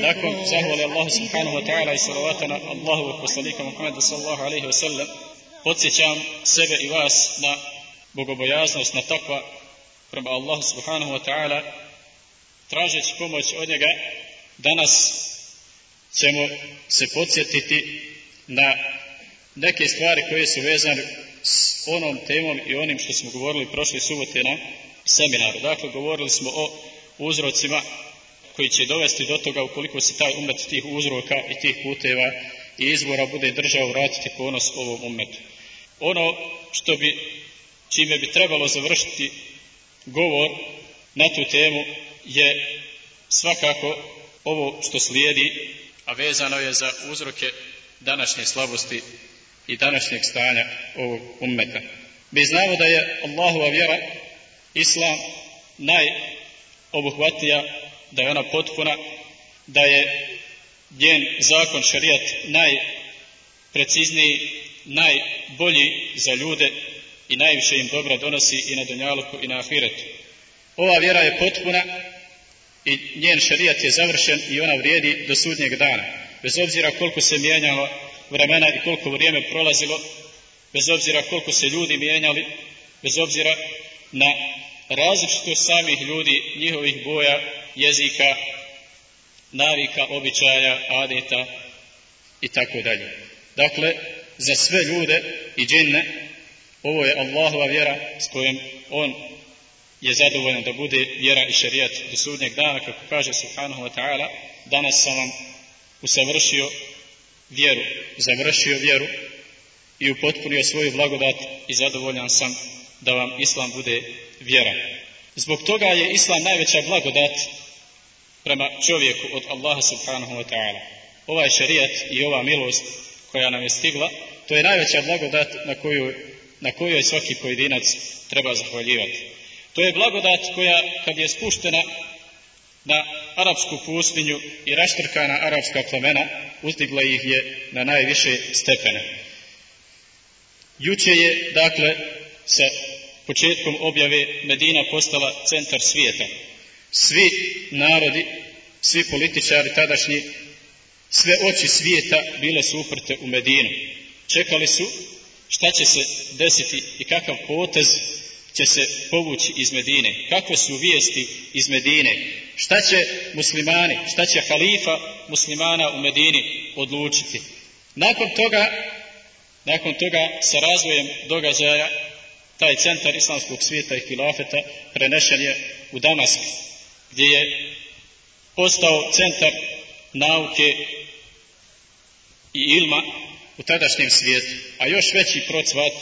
Nakon zahvali Allahu subhanahu wa ta'ala i salavata na Allahu poslanika Muhammeda sallallahu alaihi wa sallam, podsjećam sebe i vas na bogobojaznost, na takva prema Allahu subhanahu wa ta'ala, tražeći pomoć od njega, danas ćemo se podsjetiti na neke stvari koje su vezane s onom temom i onim što smo govorili prošle subote na seminaru. Dakle, govorili smo o uzrocima koji će dovesti do toga ukoliko se taj umet tih uzroka i tih puteva i izvora bude držao vratiti ponos ovom umetu. Ono što bi, čime bi trebalo završiti govor na tu temu je svakako ovo što slijedi, a vezano je za uzroke današnje slabosti i današnjeg stanja ovog ummeta. Mi znamo da je Allahova vjera, Islam, najobuhvatnija, da je ona potpuna, da je njen zakon, šarijat, najprecizniji, najbolji za ljude i najviše im dobra donosi i na dunjaluku i na ahiretu. Ova vjera je potpuna i njen šarijat je završen i ona vrijedi do sudnjeg dana. Bez obzira koliko se mijenjalo vremena i koliko vrijeme prolazilo, bez obzira koliko se ljudi mijenjali, bez obzira na različitost samih ljudi, njihovih boja, jezika, navika, običaja, adeta i tako dalje. Dakle, za sve ljude i džinne, ovo je Allahova vjera s kojom On je zadovoljan da bude vjera i šarijat do sudnjeg dana, kako kaže Subhanahu wa ta'ala, danas sam vam usavršio vjeru, završio vjeru i upotpunio svoju blagodat i zadovoljan sam da vam Islam bude vjera. Zbog toga je Islam najveća blagodat prema čovjeku od Allaha subhanahu wa ta'ala. Ovaj šarijat i ova milost koja nam je stigla, to je najveća blagodat na koju, na kojoj svaki pojedinac treba zahvaljivati. To je blagodat koja kad je spuštena na arapsku pustinju i raštrkana arapska plemena, uzdigla ih je na najviše stepene. Juče je, dakle, sa početkom objave Medina postala centar svijeta. Svi narodi, svi političari tadašnji, sve oči svijeta bile su uprte u Medinu. Čekali su šta će se desiti i kakav potez će se povući iz Medine. Kakve su vijesti iz Medine? Šta će muslimani, šta će halifa muslimana u Medini odlučiti? Nakon toga, nakon toga sa razvojem događaja taj centar islamskog svijeta i filafeta prenešen je u Damask, gdje je postao centar nauke i ilma u tadašnjem svijetu, a još veći procvat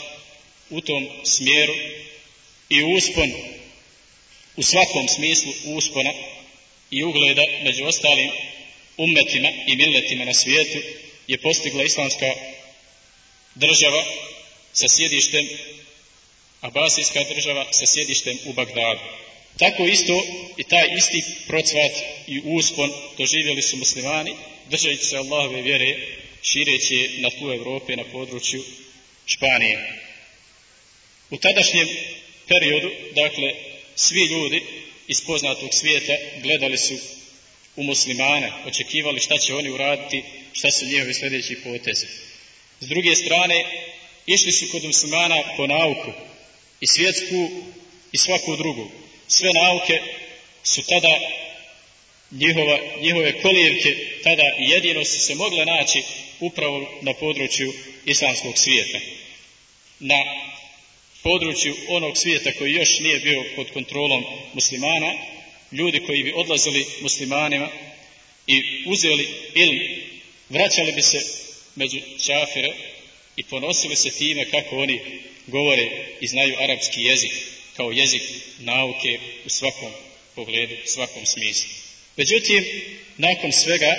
u tom smjeru i uspon u svakom smislu uspona i ugleda među ostalim ummetima i milletima na svijetu je postigla islamska država sa sjedištem Abasijska država sa sjedištem u Bagdadu. Tako isto i taj isti procvat i uspon doživjeli su muslimani, držajući se Allahove vjere, šireći je na tlu Evrope na području Španije. U tadašnjem periodu, dakle, svi ljudi iz poznatog svijeta gledali su u muslimane, očekivali šta će oni uraditi, šta su njihovi sljedeći potezi. S druge strane, išli su kod muslimana po nauku, i svjetsku i svaku drugu. Sve nauke su tada njihova, njihove kolijevke tada jedino su se mogle naći upravo na području islamskog svijeta. Na području onog svijeta koji još nije bio pod kontrolom muslimana, ljudi koji bi odlazili muslimanima i uzeli ili vraćali bi se među čafire i ponosili se time kako oni govore i znaju arapski jezik kao jezik nauke u svakom pogledu, u svakom smislu. Međutim, nakon svega,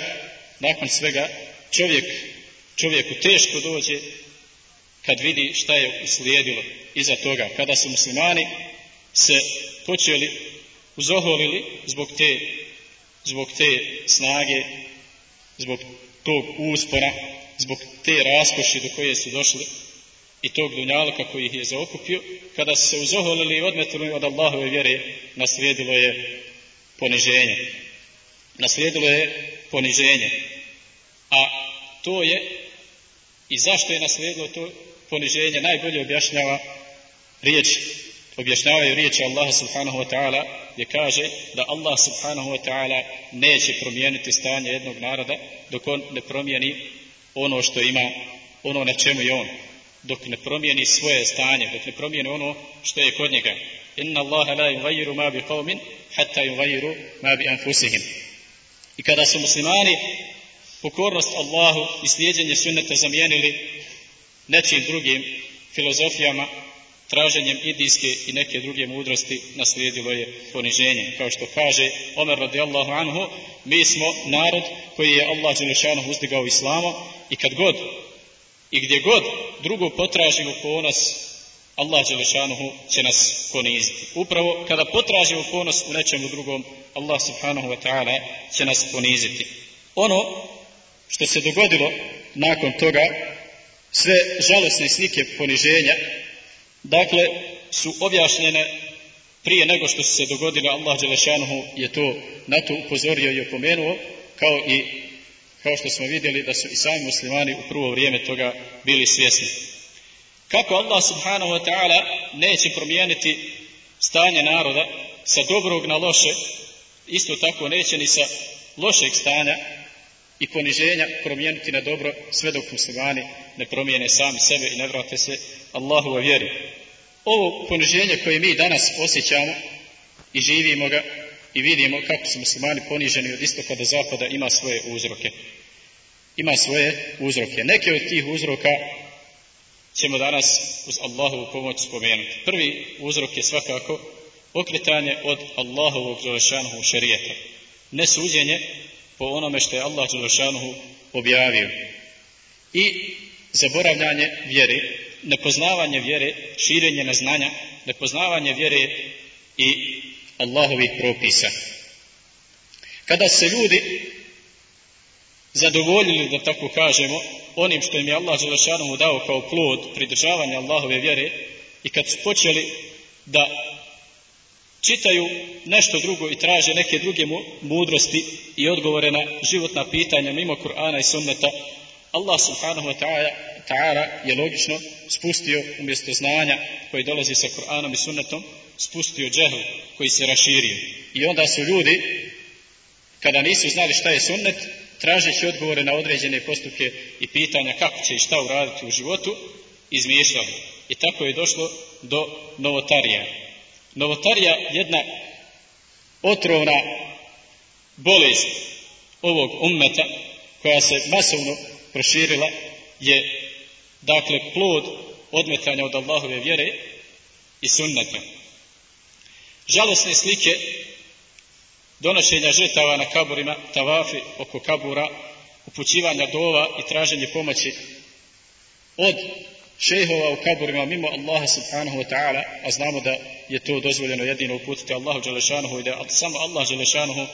nakon svega čovjek, čovjeku teško dođe kad vidi šta je uslijedilo iza toga. Kada su muslimani se počeli uzoholili zbog te, zbog te snage, zbog tog uspora, zbog te raskoši do koje su došli, i tog dunjalka koji ih je zaokupio, kada su se uzoholili i odmetili od Allahove vjere, naslijedilo je poniženje. Naslijedilo je poniženje. A to je i zašto je naslijedilo to poniženje najbolje objašnjava riječ objašnjavaju riječi Allaha subhanahu wa ta'ala gdje kaže da Allah subhanahu wa ta'ala neće promijeniti stanje jednog naroda dok on ne promijeni ono što ima, ono na čemu je on. Dok ne promijeni svoje stanje, dok ne promijeni ono što je kod njega. Inna Allaha la yugayiru ma bi qawmin hatta yugayiru ma bi anfusihim. I kada su muslimani pokornost Allahu i slijedjenje sunneta zamijenili nečim drugim filozofijama, traženjem indijske i neke druge mudrosti naslijedilo je poniženje. Kao što kaže Omer radijallahu anhu, mi smo narod koji je Allah Đelešanu uzdigao islamo i kad god i gdje god drugo potražimo ponos, Allah Đelešanuhu će nas poniziti. Upravo kada potražimo ponos u nečemu drugom, Allah subhanahu wa ta'ala će nas poniziti. Ono što se dogodilo nakon toga, sve žalosne slike poniženja, dakle, su objašnjene prije nego što su se dogodile, Allah Đelešanuhu je to na to upozorio i opomenuo, kao i kao što smo vidjeli da su i sami muslimani u prvo vrijeme toga bili svjesni. Kako Allah subhanahu wa ta'ala neće promijeniti stanje naroda sa dobrog na loše, isto tako neće ni sa lošeg stanja i poniženja promijeniti na dobro sve dok muslimani ne promijene sami sebe i ne vrate se Allahu vjeri. Ovo poniženje koje mi danas osjećamo i živimo ga i vidimo kako su muslimani poniženi od istoka do zapada ima svoje uzroke. Ima svoje uzroke. Neke od tih uzroka ćemo danas uz Allahovu pomoć spomenuti. Prvi uzrok je svakako okretanje od Allahovog Đelešanuhu šarijeta. Nesuđenje po onome što je Allah Đelešanuhu objavio. I zaboravljanje vjere, nepoznavanje vjere, širenje neznanja, nepoznavanje vjere i Allahovih propisa. Kada se ljudi zadovoljili, da tako kažemo, onim što im je Allah Želešanomu dao kao plod pridržavanja Allahove vjere i kad su počeli da čitaju nešto drugo i traže neke druge mudrosti i odgovore na životna pitanja mimo Kur'ana i sunneta, Allah subhanahu wa ta'ala je logično spustio umjesto znanja koji dolazi sa Kur'anom i sunnetom, spustio džehl koji se raširio. I onda su ljudi, kada nisu znali šta je sunnet, tražeći odgovore na određene postupke i pitanja kako će i šta uraditi u životu, izmišljali. I tako je došlo do novotarija. Novotarija jedna otrovna bolest ovog ummeta koja se masovno proširila je dakle plod odmetanja od Allahove vjere i sunneta. Žalosne slike donošenja žrtava na kaburima, tavafi oko kabura, upućivanja dova i traženje pomoći od šehova u kaburima mimo Allaha subhanahu wa ta'ala, a znamo da je to dozvoljeno jedino uputiti Allahu Đelešanuhu i da samo Allah Đelešanuhu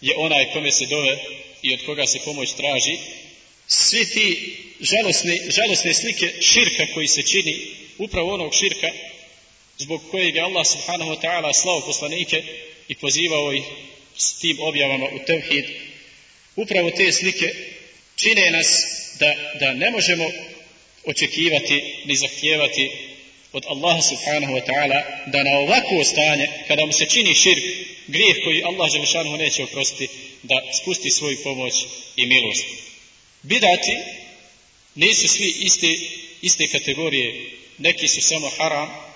je onaj kome se dove i od koga se pomoć traži. Svi ti žalosne, žalosne slike širka koji se čini, upravo onog širka zbog kojeg je Allah subhanahu wa ta'ala slao poslanike i pozivao ih s tim objavama u tevhid, upravo te slike čine nas da, da ne možemo očekivati ni zahtijevati od Allaha subhanahu wa ta'ala da na ovakvo stanje, kada mu se čini širk, grijeh koji Allah Želešanu neće oprostiti, da spusti svoju pomoć i milost. Bidati nisu svi iste, iste kategorije, neki su samo haram,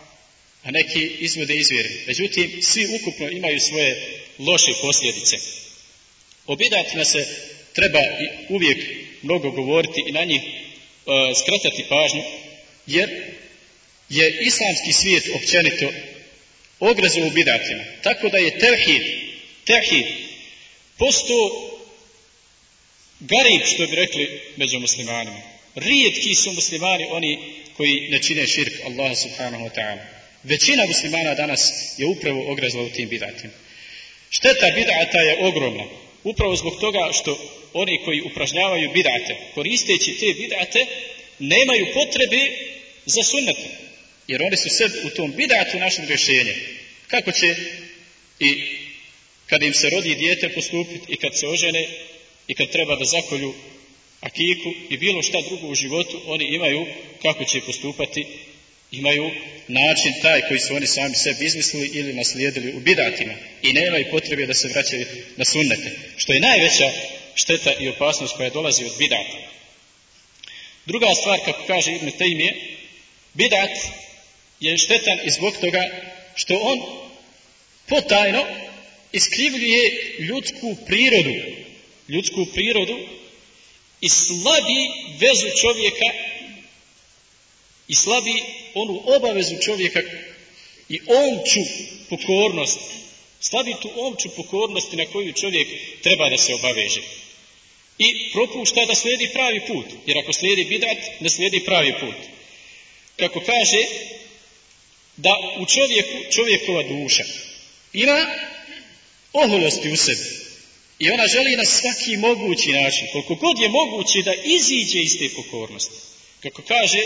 a neki izvode izvjere. Međutim, svi ukupno imaju svoje loše posljedice. O bidatima se treba uvijek mnogo govoriti i na njih uh, skratati pažnju, jer je islamski svijet općenito ogrezao u bidatima. Tako da je tevhid, tevhid, posto garib, što bi rekli među muslimanima. Rijetki su muslimani oni koji ne čine širk Allaha subhanahu wa ta'ala. Većina muslimana danas je upravo ogrezla u tim bidatima. Šteta bidata je ogromna. Upravo zbog toga što oni koji upražnjavaju bidate, koristeći te bidate, nemaju potrebe za sunnetom. Jer oni su sebi u tom bidatu našli rješenje. Kako će i kad im se rodi dijete postupiti i kad se ožene i kad treba da zakolju akiku i bilo šta drugo u životu, oni imaju kako će postupati, imaju način taj koji su oni sami sebi izmislili ili naslijedili u bidatima i nemaju potrebe da se vraćaju na sunnete, što je najveća šteta i opasnost koja dolazi od bidata. Druga stvar, kako kaže Ibn Taymiye, bidat je štetan i zbog toga što on potajno iskrivljuje ljudsku prirodu, ljudsku prirodu i slabi vezu čovjeka i slabi onu obavezu čovjeka i omču pokornost, slabi tu omču pokornosti na koju čovjek treba da se obaveže. I propušta da slijedi pravi put, jer ako slijedi bidat, ne slijedi pravi put. Kako kaže, da u čovjeku, čovjekova duša ima oholosti u sebi. I ona želi na svaki mogući način, koliko god je moguće da iziđe iz te pokornosti. Kako kaže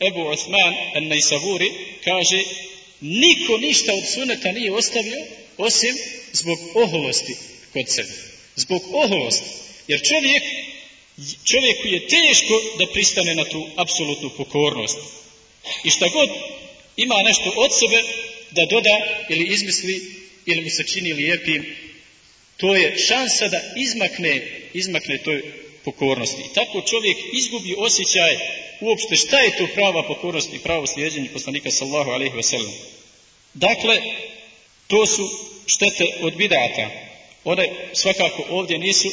Ebu Osman al-Najsavuri, kaže niko ništa od suneta nije ostavio osim zbog oholosti kod sebe. Zbog oholosti. Jer čovjek, čovjeku je teško da pristane na tu apsolutnu pokornost. I šta god ima nešto od sebe da doda ili izmisli ili mu se čini lijepim to je šansa da izmakne, izmakne toj pokornosti. I tako čovjek izgubi osjećaj uopšte šta je to prava pokornost i pravo slijedjenje poslanika sallahu alaihi wasallam. Dakle, to su štete od bidata. One svakako ovdje nisu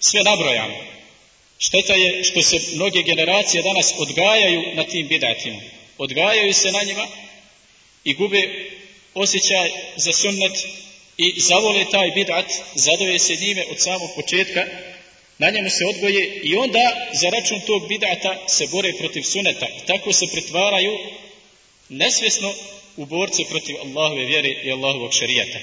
sve nabrojane. Šteta je što se mnoge generacije danas odgajaju na tim bidatima. Odgajaju se na njima i gube osjećaj za sunnet i zavole taj bidat, zadoje se njime od samog početka, na njemu se odgoje i onda za račun tog bidata se bore protiv suneta. I tako se pretvaraju nesvjesno u borce protiv Allahove vjere i Allahovog šarijata.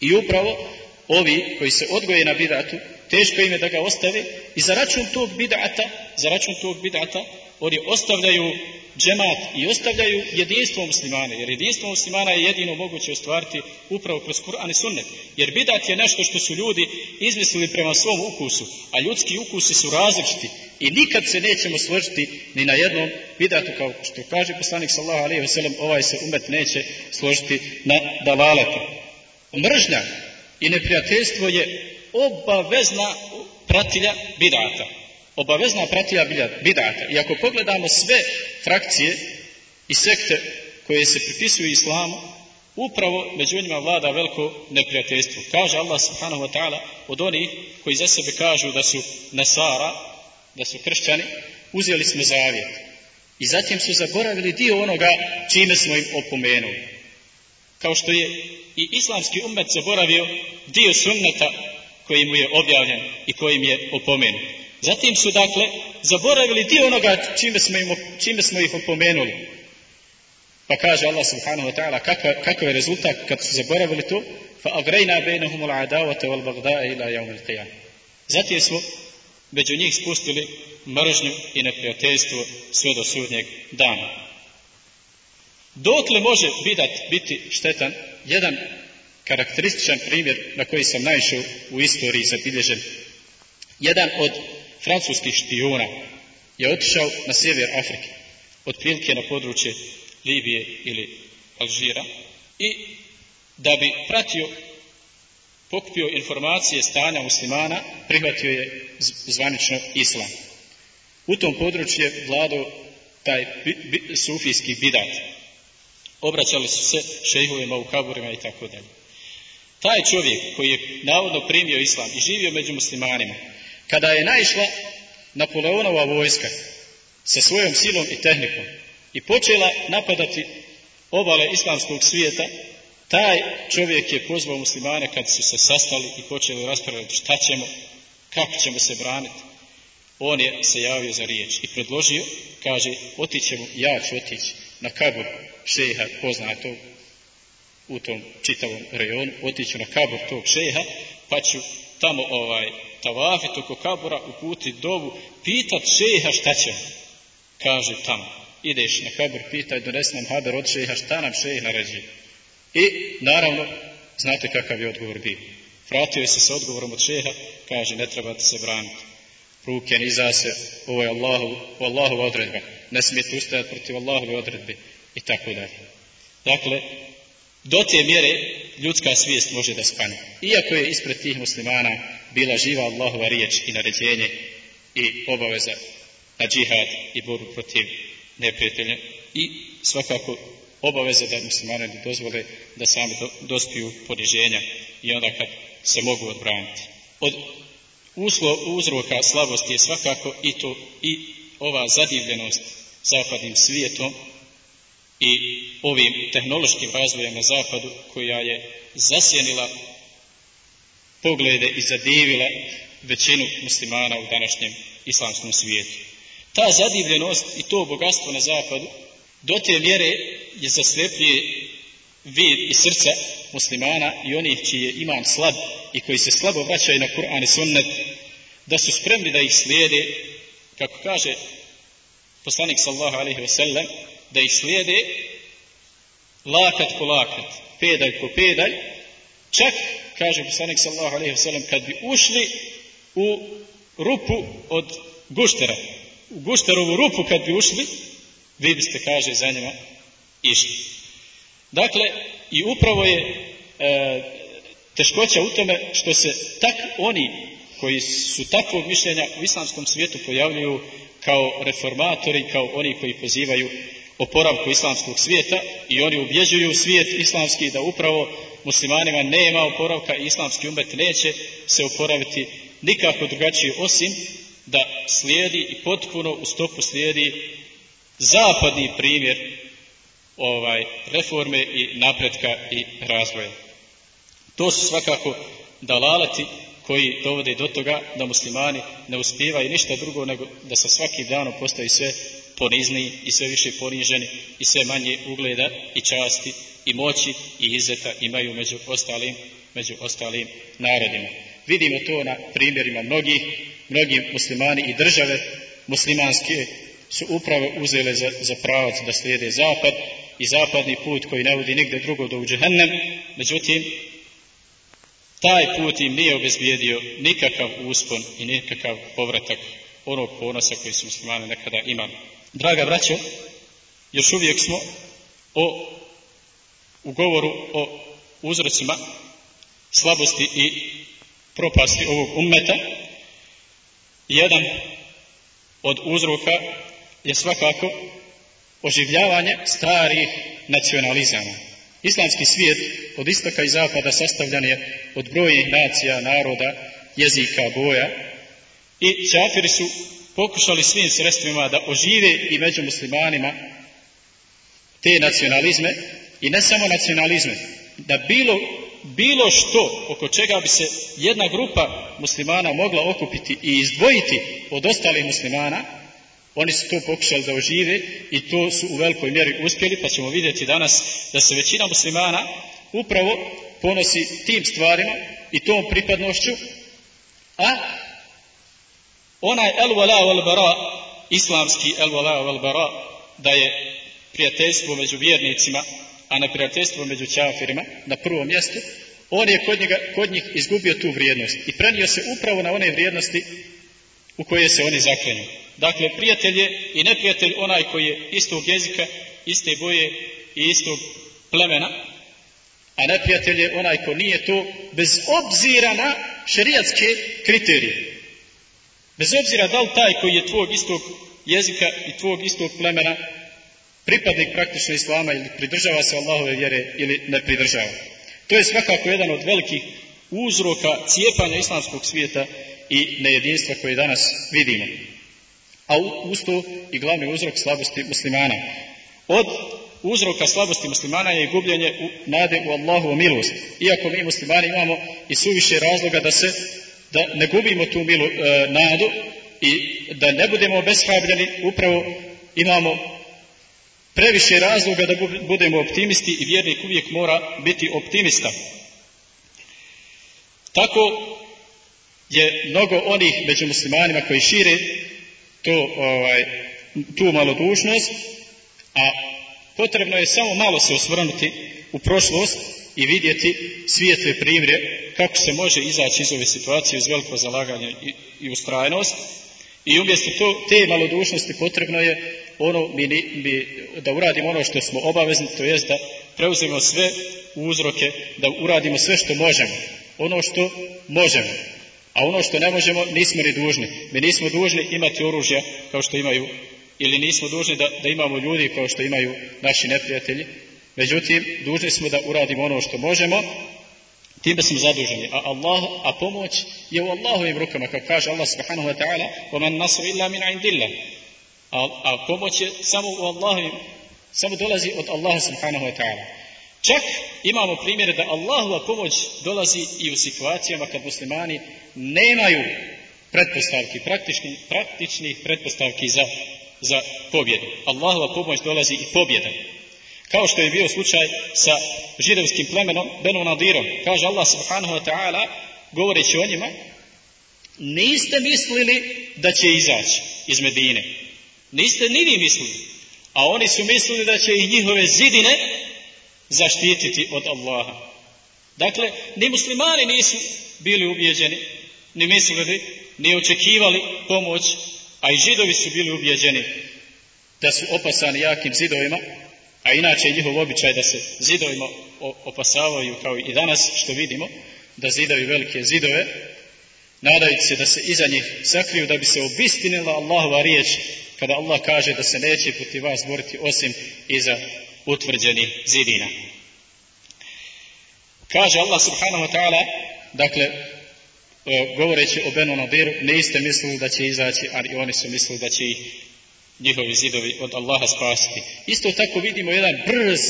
I upravo ovi koji se odgoje na bidatu, teško im je da ga ostave i za račun tog bidata, za račun tog bidata, oni ostavljaju džemat i ostavljaju jedinstvo muslimana, jer jedinstvo muslimana je jedino moguće ostvariti upravo kroz Kur'an i sunnet. Jer bidat je nešto što su ljudi izmislili prema svom ukusu, a ljudski ukusi su različiti i nikad se nećemo složiti ni na jednom bidatu, kao što kaže poslanik sallahu alaihi wasallam, ovaj se umet neće složiti na dalaletu. Mržnja i neprijateljstvo je obavezna pratilja bidata obavezna pratija bidata. I ako pogledamo sve frakcije i sekte koje se pripisuju islamu, upravo među njima vlada veliko neprijateljstvo. Kaže Allah subhanahu wa ta'ala od onih koji za sebe kažu da su nasara, da su kršćani, uzeli smo zavjet. I zatim su zaboravili dio onoga čime smo im opomenuli. Kao što je i islamski umet zaboravio dio sunneta koji mu je objavljen i kojim je opomenut. Zatim su dakle zaboravili dio onoga čime smo, im, čime smo ih opomenuli. Pa kaže Allah subhanahu wa ta'ala kakav, kakav je rezultat kad su zaboravili to? Ul adavate wal bagdae ila il qiyam. Zatim smo među njih spustili mržnju i neprijateljstvo sve do sudnjeg dana. Dokle može bidat biti štetan? Jedan karakterističan primjer na koji sam naišao u istoriji zabilježen. Jedan od francuskih špijuna je otišao na sjever Afrike, otprilike na područje Libije ili Alžira i da bi pratio, pokupio informacije stanja muslimana, prihvatio je zvanično islam. U tom području je vladao taj sufijski bidat. Obraćali su se šejhovima u kaburima i tako dalje. Taj čovjek koji je navodno primio islam i živio među muslimanima, kada je naišla Napoleonova vojska sa svojom silom i tehnikom i počela napadati obale islamskog svijeta, taj čovjek je pozvao muslimane kad su se sastali i počeli raspravljati šta ćemo, kako ćemo se braniti. On je se javio za riječ i predložio, kaže, otićemo, ja ću otići na kabur šeha poznatog u tom čitavom rejonu, otiću na kabur tog šeha, pa ću tamo ovaj tavafit oko kabura, uputi dovu, pitat šeha šta će. Kaže tamo, ideš na kabur, pitaj, donesi nam haber od šeha, šta nam šeha naređi. I naravno, Znate kakav je odgovor bio. Vratio je se sa odgovorom od šeha, kaže ne trebate se braniti. Ruke niza se, ovo je Allahu, Allahova odredba. Ne smijete ustajati protiv Allahove odredbe i tako dalje. Dakle, do te mjere ljudska svijest može da spane. Iako je ispred tih muslimana bila živa Allahova riječ i naređenje i obaveza na džihad i borbu protiv neprijatelja i svakako obaveza da muslimane ne dozvole da sami dospiju poniženja i onda kad se mogu odbraniti. Od uzroka slabosti je svakako i to i ova zadivljenost zapadnim svijetom i ovim tehnološkim razvojem na zapadu koja je zasjenila poglede i zadivila većinu muslimana u današnjem islamskom svijetu. Ta zadivljenost i to bogatstvo na zapadu do te mjere je zaslepljuje vid i srca muslimana i onih čiji je iman slab i koji se slabo vraćaju na Kur'an i sunnet, da su spremni da ih slijede, kako kaže poslanik sallahu alaihi wasallam, da ih slijede lakat po lakat, pedalj po pedalj, čak, kaže poslanik sallahu alaihi wasallam, kad bi ušli u rupu od guštera, u gušterovu rupu kad bi ušli, vi biste, kaže, za njima išli. Dakle, i upravo je e, teškoća u tome što se tak oni koji su takvog mišljenja u islamskom svijetu pojavljuju kao reformatori, kao oni koji pozivaju oporavku islamskog svijeta i oni ubjeđuju svijet islamski da upravo muslimanima nema oporavka i islamski umet neće se oporaviti nikako drugačije osim da slijedi i potpuno u stopu slijedi zapadni primjer ovaj reforme i napretka i razvoja. To su svakako dalalati koji dovode do toga da muslimani ne uspijevaju ništa drugo nego da sa svakim danom postaju sve ponizniji i sve više poniženi i sve manje ugleda i časti i moći i izeta imaju među ostalim, među ostalim narodima. Vidimo to na primjerima mnogih, mnogi muslimani i države muslimanske su upravo uzele za, za pravac da slijede zapad i zapadni put koji ne vodi nigde drugo do u međutim, taj put im nije obezbijedio nikakav uspon i nikakav povratak onog ponosa koji su muslimani nekada imali. Draga braćo, još uvijek smo o, u govoru o uzrocima slabosti i propasti ovog ummeta. Jedan od uzroka je svakako oživljavanje starih nacionalizama. Islamski svijet od istoka i zapada sastavljan je od brojnih nacija, naroda, jezika, boja i čafiri su pokušali svim sredstvima da ožive i među muslimanima te nacionalizme i ne samo nacionalizme, da bilo, bilo što oko čega bi se jedna grupa muslimana mogla okupiti i izdvojiti od ostalih muslimana, oni su to pokušali da ožive i to su u velikoj mjeri uspjeli, pa ćemo vidjeti danas da se većina muslimana upravo ponosi tim stvarima i tom pripadnošću, a onaj el wala wal bara, islamski el wala wal bara, da je prijateljstvo među vjernicima, a ne prijateljstvo među čafirima na prvom mjestu, on je kod, njega, kod njih izgubio tu vrijednost i prenio se upravo na one vrijednosti u koje se oni zaklenju. Dakle, prijatelj je i neprijatelj onaj koji je istog jezika, iste boje i istog plemena, a neprijatelj je onaj ko nije to bez obzira na šerijatske kriterije. Bez obzira da li taj koji je tvog istog jezika i tvog istog plemena pripadnik praktično islama ili pridržava se Allahove vjere ili ne pridržava. To je svakako jedan od velikih uzroka cijepanja islamskog svijeta i nejedinstva koje danas vidimo. A uz to i glavni uzrok slabosti muslimana. Od uzroka slabosti muslimana je gubljenje u, nade u Allahovu milost. Iako mi muslimani imamo i suviše razloga da se da ne gubimo tu milu e, nadu i da ne budemo obeshrabljeni, upravo imamo previše razloga da budemo optimisti i vjernik uvijek mora biti optimista. Tako je mnogo onih među muslimanima koji šire to, ovaj, tu malodušnost, a potrebno je samo malo se osvrnuti u prošlost i vidjeti svijetle primjere kako se može izaći iz ove situacije uz veliko zalaganje i, i ustrajnost. I umjesto to, te malodušnosti potrebno je ono mi, mi, da uradimo ono što smo obavezni, to jest da preuzmemo sve uzroke, da uradimo sve što možemo. Ono što možemo. A ono što ne možemo, nismo ni dužni. Mi nismo dužni imati oružja kao što imaju, ili nismo dužni da, da imamo ljudi kao što imaju naši neprijatelji. Međutim, dužni smo da uradimo ono što možemo, time smo zaduženi. A Allah, a pomoć je u Allahovim rukama, kao kaže Allah subhanahu wa ta'ala, وَمَنْ نَصْرُ إِلَّا مِنْ عِنْدِ اللَّهِ a, a pomoć je samo u Allahovim, samo dolazi od Allaha subhanahu wa ta'ala. Čak imamo primjere da Allahova pomoć dolazi i u situacijama kad muslimani nemaju pretpostavki, praktični, praktičnih pretpostavki za, za pobjedu. Allahova pomoć dolazi i pobjeda. Kao što je bio slučaj sa židovskim plemenom Benu Nadirom. Kaže Allah subhanahu wa ta'ala, govoreći o njima, niste mislili da će izaći iz Medine. Niste ni vi mislili. A oni su mislili da će i njihove zidine zaštititi od Allaha. Dakle, ni muslimani nisu bili ubijeđeni, ni mislili, ni očekivali pomoć, a i židovi su bili ubijeđeni da su opasani jakim zidovima, a inače je njihov običaj da se zidovima opasavaju kao i danas što vidimo, da zidovi velike zidove, nadajući se da se iza njih sakriju da bi se obistinila Allahova riječ kada Allah kaže da se neće protiv vas boriti osim iza utvrđenih zidina. Kaže Allah subhanahu wa ta'ala, dakle, e, govoreći o Benu Nadiru, niste mislili da će izaći, ali oni su mislili da će ih njihovi zidovi od Allaha spasiti. Isto tako vidimo jedan brz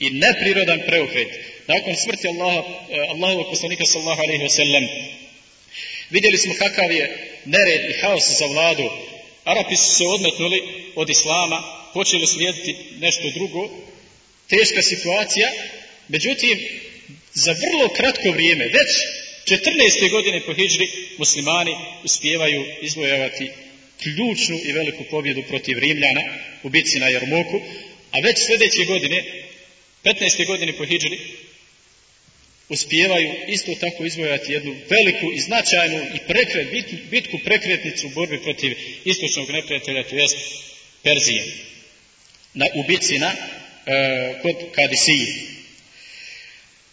i neprirodan preokret. Nakon smrti Allaha, e, Allahovog poslanika sallahu alaihi wa sallam, vidjeli smo kakav je nered i haos za vladu. Arapi su se odmetnuli od Islama, počeli slijediti nešto drugo, teška situacija, međutim, za vrlo kratko vrijeme, već 14. godine po hijđri, muslimani uspijevaju izvojavati ključnu i veliku pobjedu protiv Rimljana u bitci na Jarmoku, a već sljedeće godine, 15. godine po hijđri, uspijevaju isto tako izvojati jednu veliku i značajnu i prekret, bitku prekretnicu u borbi protiv istočnog neprijatelja, to jest Perzije, na, u bitci na e, kod Kadisije.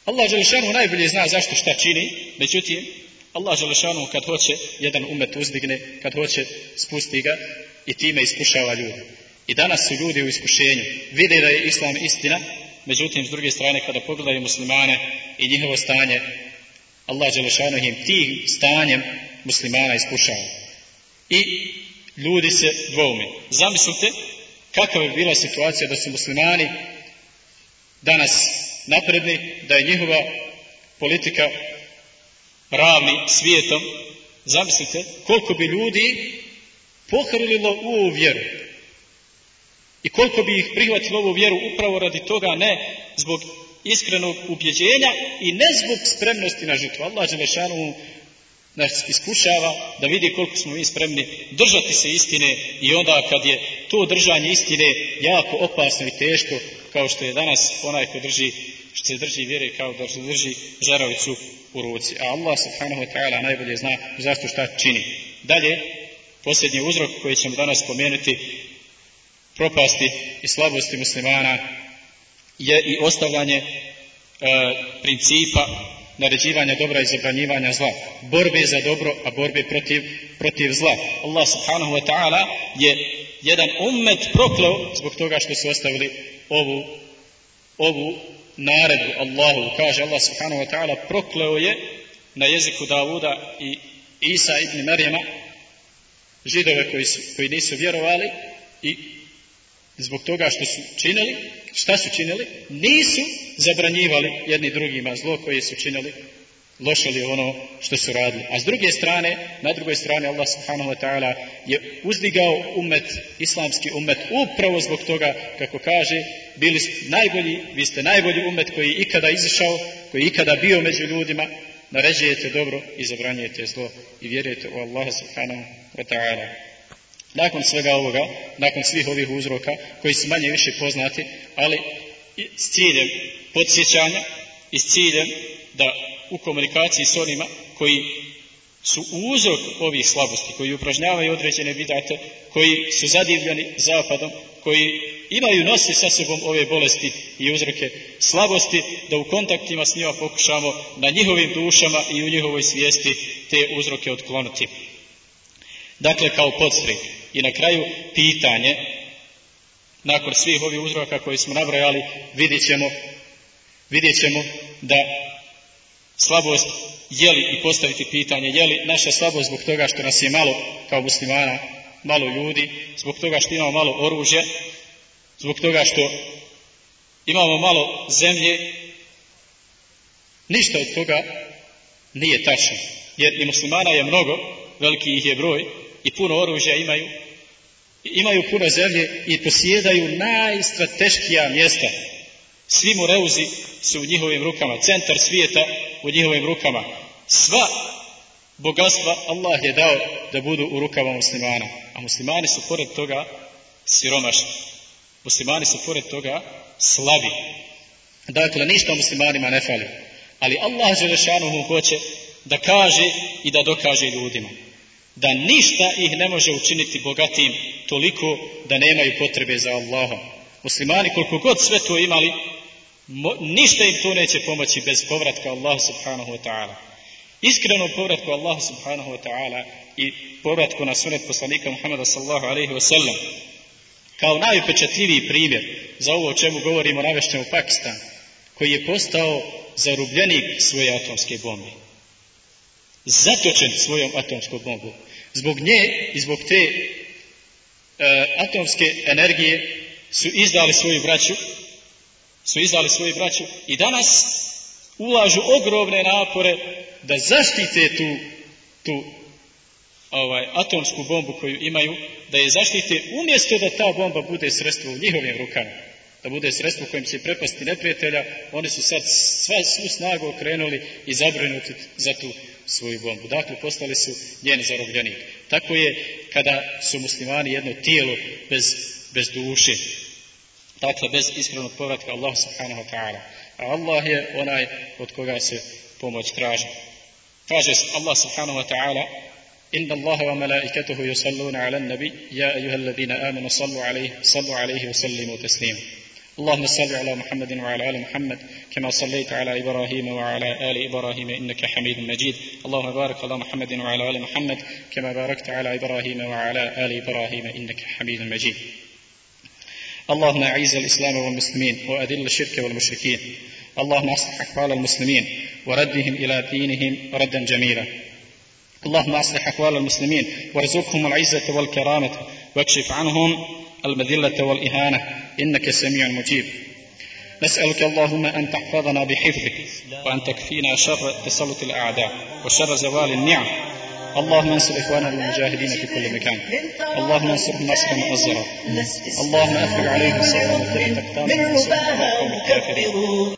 Allah Želešanu najbolje zna zašto šta čini, međutim, Allah Želešanu kad hoće jedan umet uzdigne, kad hoće spusti ga i time iskušava ljude. I danas su ljudi u iskušenju. Vide da je Islam istina, međutim, s druge strane, kada pogledaju muslimane i njihovo stanje, Allah Želešanu im tim stanjem muslimana iskušava. I ljudi se dvoume. Zamislite kakva bi bila situacija da su muslimani danas napredni, da je njihova politika ravni svijetom, zamislite koliko bi ljudi pohrlilo u ovu vjeru i koliko bi ih prihvatilo ovu vjeru upravo radi toga ne zbog iskrenog ubjeđenja i ne zbog spremnosti na žrtvu. Allah Đelešanu nas iskušava da vidi koliko smo mi spremni držati se istine i onda kad je to držanje istine jako opasno i teško kao što je danas onaj ko drži što se drži vjere kao da se drži žaravicu u ruci. A Allah subhanahu wa ta'ala najbolje zna zašto šta čini. Dalje, posljednji uzrok koji ćemo danas spomenuti propasti i slabosti muslimana je i ostavljanje e, principa naređivanja dobra i zabranjivanja zla. Borbe za dobro, a borbe protiv, protiv zla. Allah subhanahu wa ta'ala je jedan ummet prokleo zbog toga što su ostavili ovu, ovu naredbu Allahu. Kaže Allah subhanahu wa ta'ala prokleo je na jeziku Davuda i Isa ibn Marijama židove koji, su, koji nisu vjerovali i zbog toga što su činili, šta su činili? Nisu zabranjivali jedni drugima zlo koje su činili, lošali ono što su radili. A s druge strane, na drugoj strane Allah subhanahu wa ta'ala je uzdigao umet, islamski umet, upravo zbog toga, kako kaže, bili ste najbolji, vi ste najbolji umet koji je ikada izašao, koji je ikada bio među ljudima, naređujete dobro i zabranjujete zlo i vjerujete u Allaha subhanahu wa ta'ala. Nakon svega ovoga, nakon svih ovih uzroka, koji su manje više poznati, ali s ciljem podsjećanja i s ciljem da u komunikaciji s onima koji su uzrok ovih slabosti, koji upražnjavaju određene vidate, koji su zadivljeni zapadom, koji imaju nosi sa sobom ove bolesti i uzroke slabosti, da u kontaktima s njima pokušamo na njihovim dušama i u njihovoj svijesti te uzroke otkloniti. Dakle, kao podstrek. I na kraju pitanje, nakon svih ovih uzroka koji smo nabrojali, vidjet ćemo, vidjet ćemo da slabost je li i postaviti pitanje je li naša slabost zbog toga što nas je malo kao muslimana, malo ljudi, zbog toga što imamo malo oružja, zbog toga što imamo malo zemlje, ništa od toga nije tačno. Jer i muslimana je mnogo, veliki ih je broj i puno oružja imaju, imaju puno zemlje i posjedaju najstrateškija mjesta. Svi Mureuzi su u njihovim rukama, centar svijeta u njihovim rukama. Sva bogatstva Allah je dao da budu u rukama muslimana. A muslimani su pored toga siromašni. Muslimani su pored toga slabi. Dakle, ništa muslimanima ne fali. Ali Allah Želešanuhu hoće da kaže i da dokaže ljudima. Da ništa ih ne može učiniti bogatim toliko da nemaju potrebe za Allahom. Muslimani koliko god sve to imali, ništa im to neće pomoći bez povratka Allah subhanahu wa ta'ala. Iskrenom povratku Allah subhanahu wa ta'ala i povratku na sunet poslanika Muhammada sallahu alaihi wa sallam kao najupečatljiviji primjer za ovo o čemu govorimo navešćemo Pakistan koji je postao zarubljenik svoje atomske bombe. Zatočen svojom atomskom bombom. Zbog nje i zbog te e, atomske energije su izdali svoju braću su izdali svoju braću i danas ulažu ogromne napore da zaštite tu, tu ovaj, atomsku bombu koju imaju, da je zaštite umjesto da ta bomba bude sredstvo u njihovim rukama, da bude sredstvo kojim će prepasti neprijatelja, oni su sad sva, svu snagu okrenuli i zabrinuti za tu svoju bombu. Dakle, postali su njen zarobljenik. Tako je kada su muslimani jedno tijelo bez, bez duše. Dakle, bez iskrenog povratka Allah subhanahu wa ta'ala. A Allah je onaj od koga se pomoć traži. Kaže Allah subhanahu wa ta'ala إن الله وملائكته يصلون على النبي يا أيها الذين آمنوا صلوا عليه صلوا عليه وسلموا تسليما اللهم صل على محمد وعلى آل محمد كما صليت على إبراهيم وعلى آل إبراهيم إنك حميد مجيد اللهم بارك على محمد وعلى آل محمد كما باركت على إبراهيم وعلى آل إبراهيم إنك حميد مجيد اللهم أعز الإسلام والمسلمين وأذل الشرك والمشركين. اللهم أصلح أحوال المسلمين وردهم إلى دينهم ردا جميلا. اللهم أصلح أحوال المسلمين وارزقهم العزة والكرامة واكشف عنهم المذلة والإهانة. إنك سميع مجيب. نسألك اللهم أن تحفظنا بحفظك وأن تكفينا شر تسلط الأعداء وشر زوال النعم. اللهم انصر إخواننا المجاهدين في كل مكان. اللهم انصرهم نصرا مؤزرا اللهم أفرغ عليهم سلامة تقتام القوم الكافرين